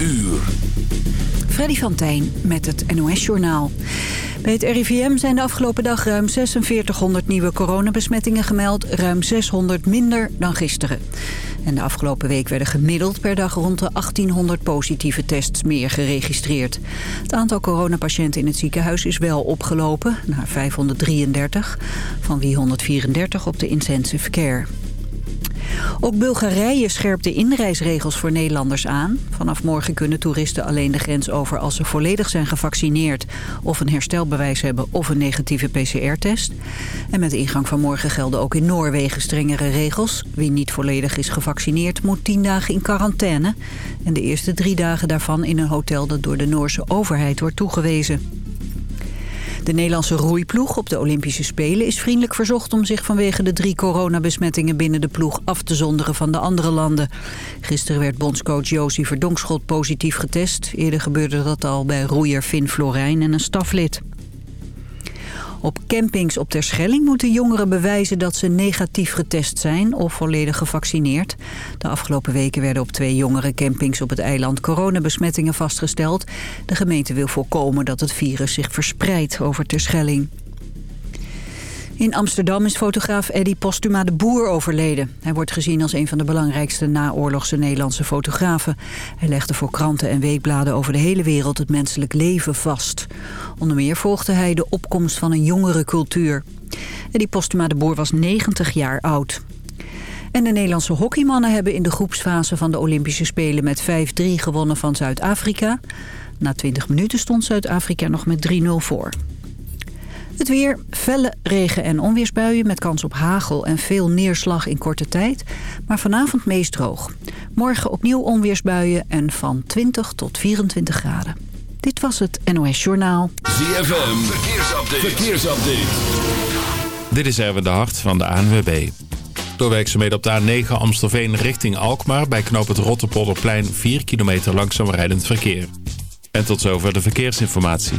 uur. Freddy van Tijn met het NOS-journaal. Bij het RIVM zijn de afgelopen dag ruim 4600 nieuwe coronabesmettingen gemeld. Ruim 600 minder dan gisteren. En de afgelopen week werden gemiddeld per dag rond de 1800 positieve tests meer geregistreerd. Het aantal coronapatiënten in het ziekenhuis is wel opgelopen naar 533, van wie 134 op de intensive care. Ook Bulgarije scherpt de inreisregels voor Nederlanders aan. Vanaf morgen kunnen toeristen alleen de grens over als ze volledig zijn gevaccineerd... of een herstelbewijs hebben of een negatieve PCR-test. En met ingang van morgen gelden ook in Noorwegen strengere regels. Wie niet volledig is gevaccineerd moet tien dagen in quarantaine. En de eerste drie dagen daarvan in een hotel dat door de Noorse overheid wordt toegewezen. De Nederlandse roeiploeg op de Olympische Spelen is vriendelijk verzocht om zich vanwege de drie coronabesmettingen binnen de ploeg af te zonderen van de andere landen. Gisteren werd bondscoach Josie Verdonkschot positief getest. Eerder gebeurde dat al bij roeier Finn Florijn en een staflid. Op campings op Terschelling moeten jongeren bewijzen dat ze negatief getest zijn of volledig gevaccineerd. De afgelopen weken werden op twee jongere campings op het eiland coronabesmettingen vastgesteld. De gemeente wil voorkomen dat het virus zich verspreidt over Terschelling. In Amsterdam is fotograaf Eddie Postuma de Boer overleden. Hij wordt gezien als een van de belangrijkste naoorlogse Nederlandse fotografen. Hij legde voor kranten en weekbladen over de hele wereld het menselijk leven vast. Onder meer volgde hij de opkomst van een jongere cultuur. Eddie Postuma de Boer was 90 jaar oud. En de Nederlandse hockeymannen hebben in de groepsfase van de Olympische Spelen met 5-3 gewonnen van Zuid-Afrika. Na 20 minuten stond Zuid-Afrika nog met 3-0 voor. Het weer, felle regen- en onweersbuien met kans op hagel en veel neerslag in korte tijd. Maar vanavond meest droog. Morgen opnieuw onweersbuien en van 20 tot 24 graden. Dit was het NOS Journaal. ZFM, verkeersupdate. verkeersupdate. Dit is Erwin de Hart van de ANWB. Door werkzaamheden op de A9 Amstelveen richting Alkmaar... bij knoop het Rotterpolderplein 4 kilometer langzaam rijdend verkeer. En tot zover de verkeersinformatie.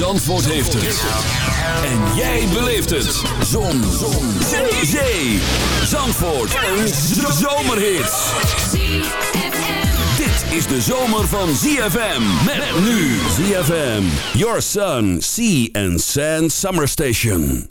Zandvoort heeft het. En jij beleeft het. Zon. Zon. Zee. Zee. Zandvoort. Een zomerhit. Dit is de zomer van ZFM. Met nu ZFM. Your Sun, Sea and Sand Summer Station.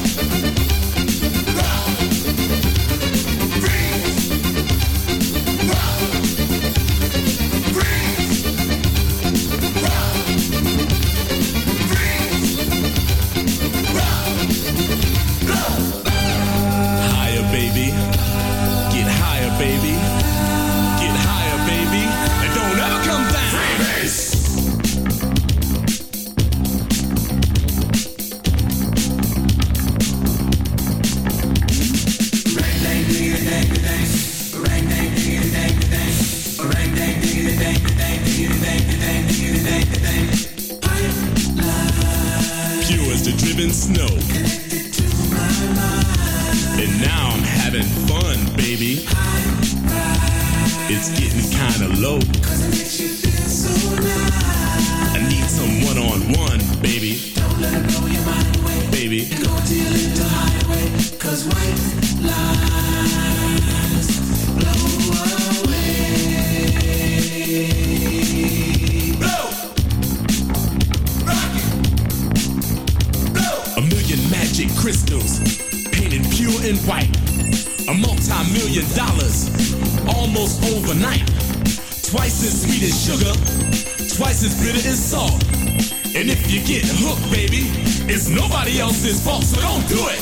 If you get hooked, baby, it's nobody else's fault, so don't do it.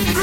Higher,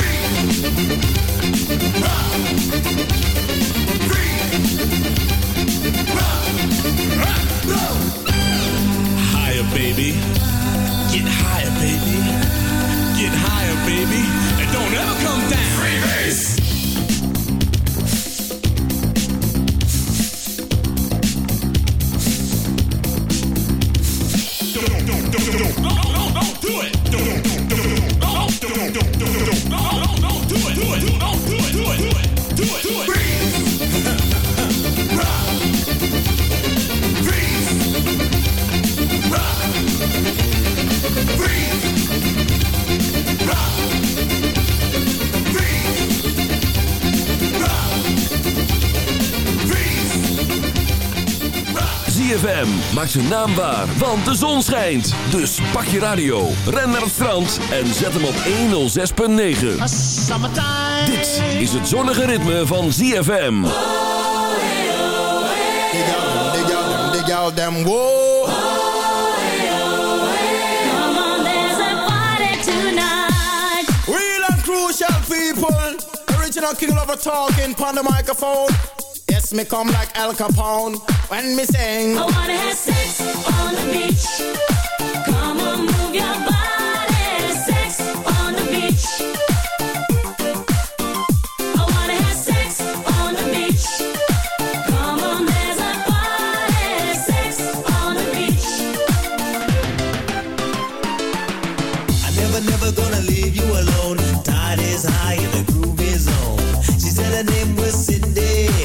ZFM maakt zijn naam waar, want de zon schijnt. Dus pak je radio, ren naar het strand en zet hem op 106.9. Dit is het zonnige ritme van ZFM. Dig out them, dig out them, dig out them, a party tonight. Real and crucial people. Original king lover talking on the microphone. Yes, me come like Al Capone when me sing. I wanna have sex on the beach. Come on, move your body. Sex on the beach. I wanna have sex on the beach. Come on, there's a party. Sex on the beach. I never, never gonna leave you alone. Tide is high and the groove is on. She said her name was Cindy.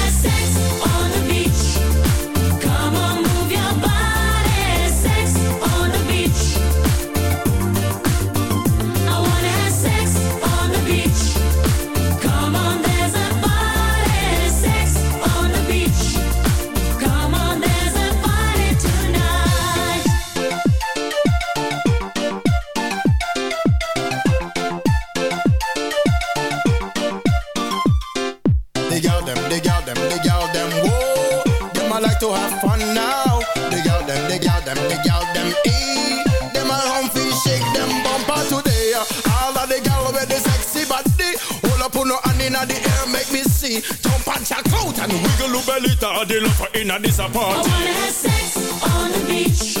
see. Jump and check and wiggle your belly the love for inna this I party. wanna have sex on the beach.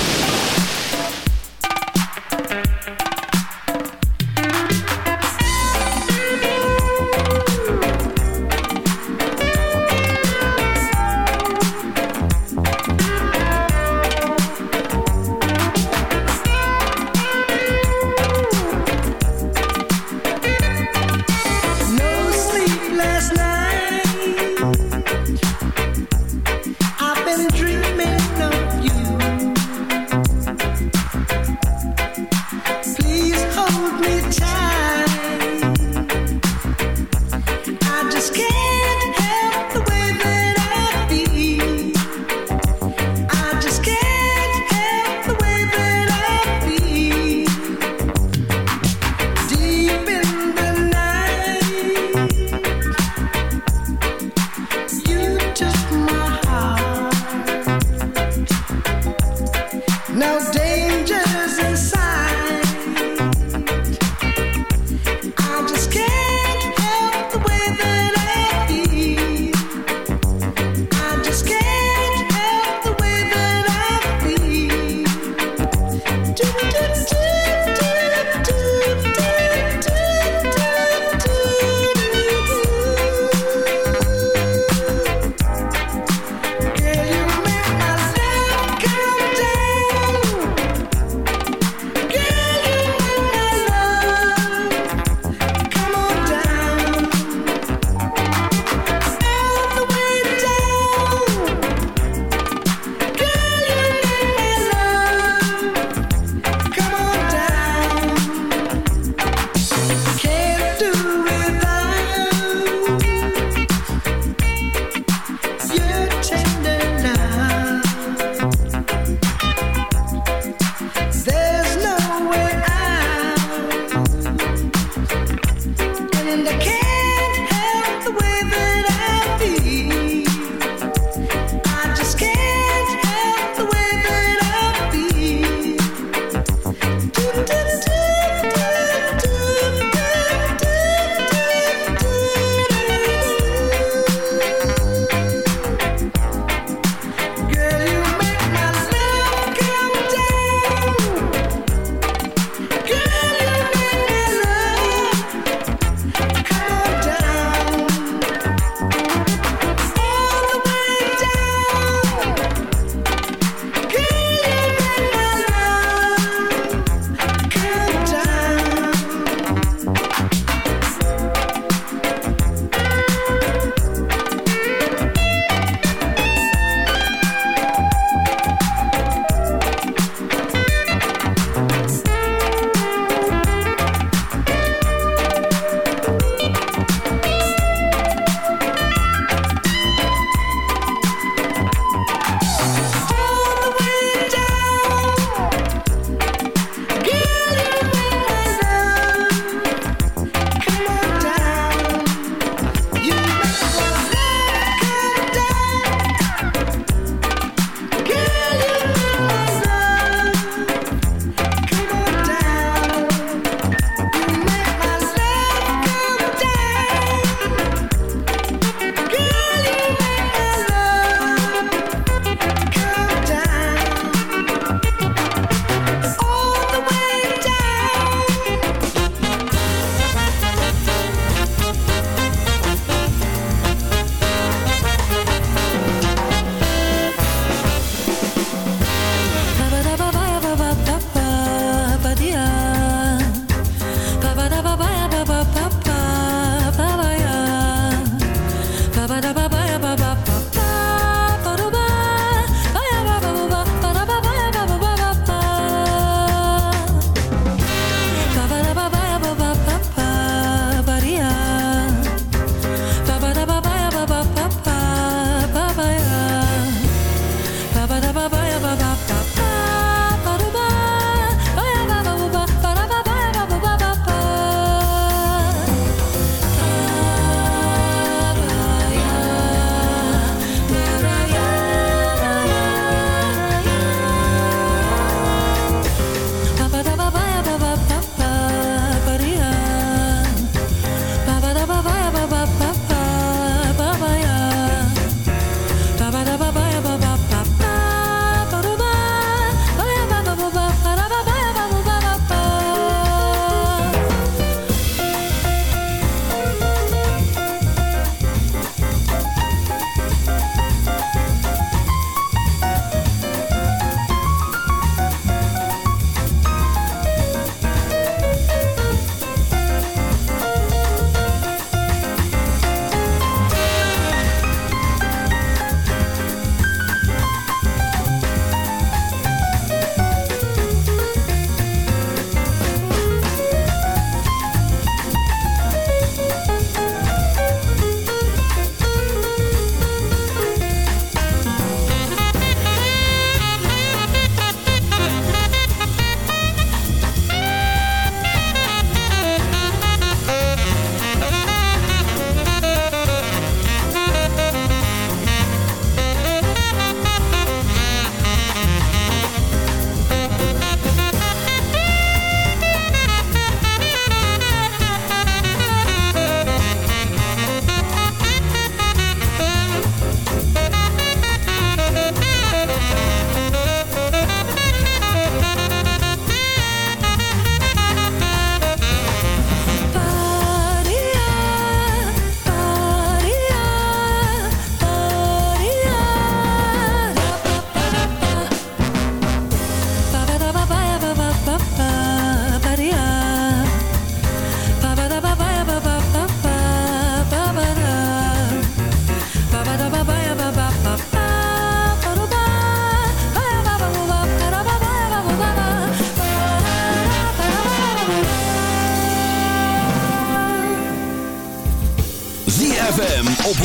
ZFM op 106.9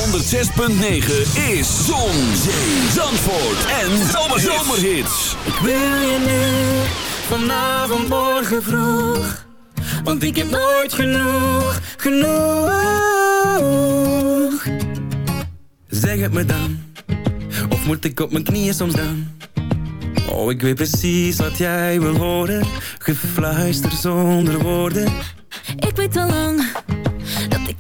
is Zon, Zee, Zandvoort en Zomerhits. Ik wil je nu, vanavond, morgen vroeg. Want ik heb nooit genoeg, genoeg. Zeg het me dan, of moet ik op mijn knieën soms dan? Oh, ik weet precies wat jij wil horen. Gefluister zonder woorden. Ik weet al lang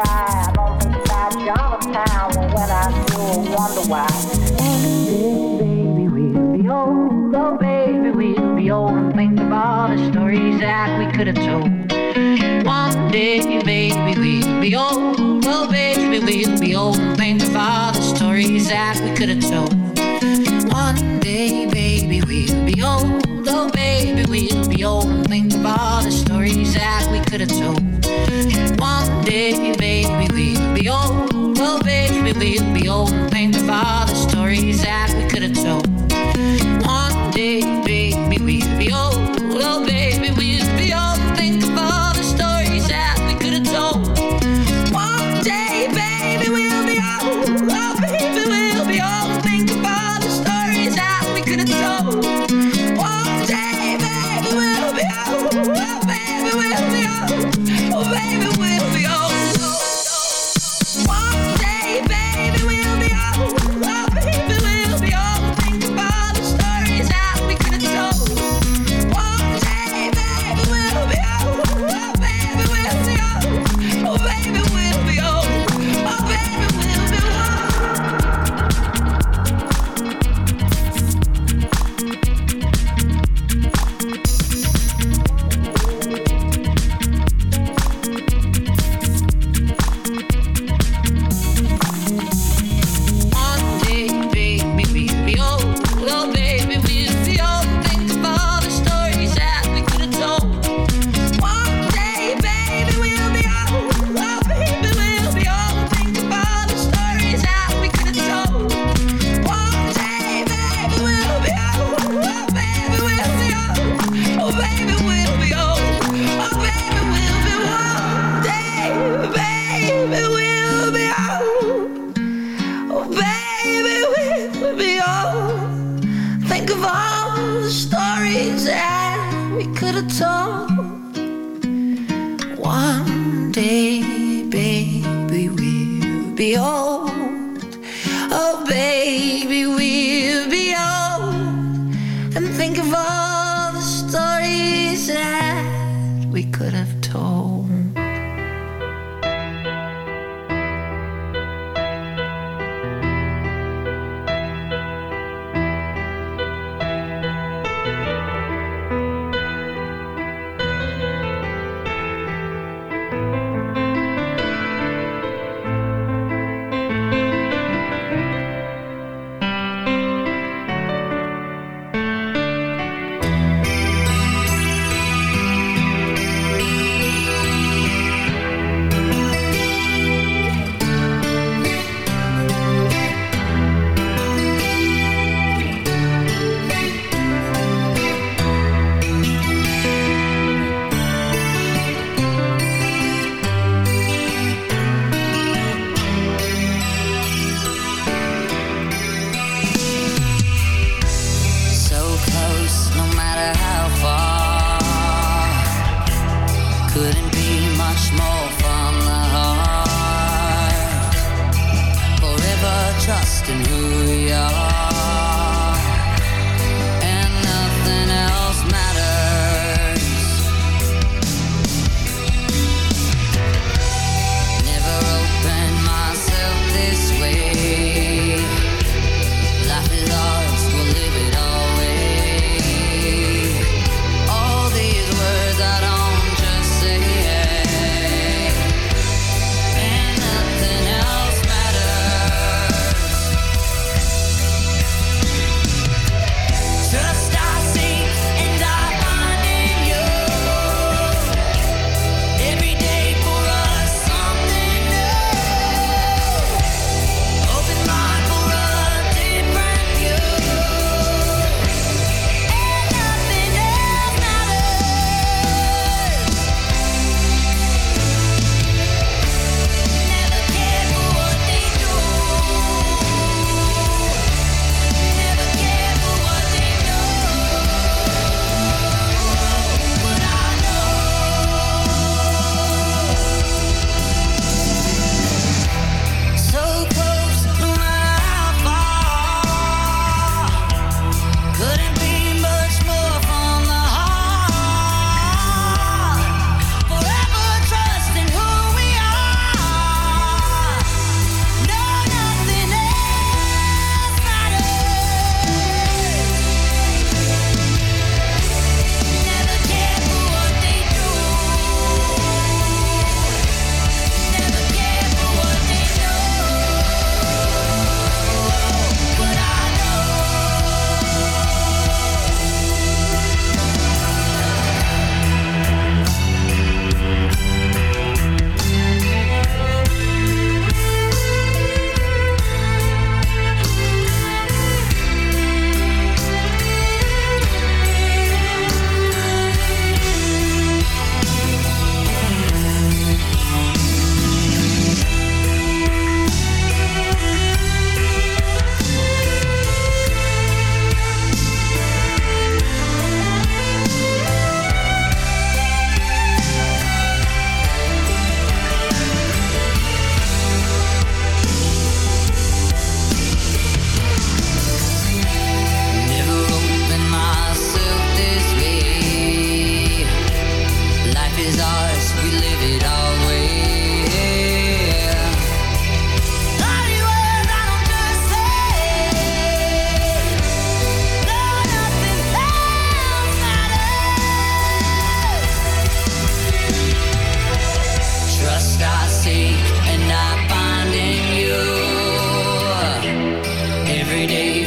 cry. I don't think about Jonathan when I do, I wonder why. This baby will be old, oh baby we'll be old, and think of all the stories that we could have told. One day, baby, we'll be old. Oh, baby, we'll be old. And think of all the stories that we could have told. One day, baby, we'll be old. Oh, baby, we'll be old. And think of all the stories that we could have told. One day, baby. Ah.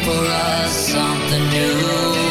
for us something new.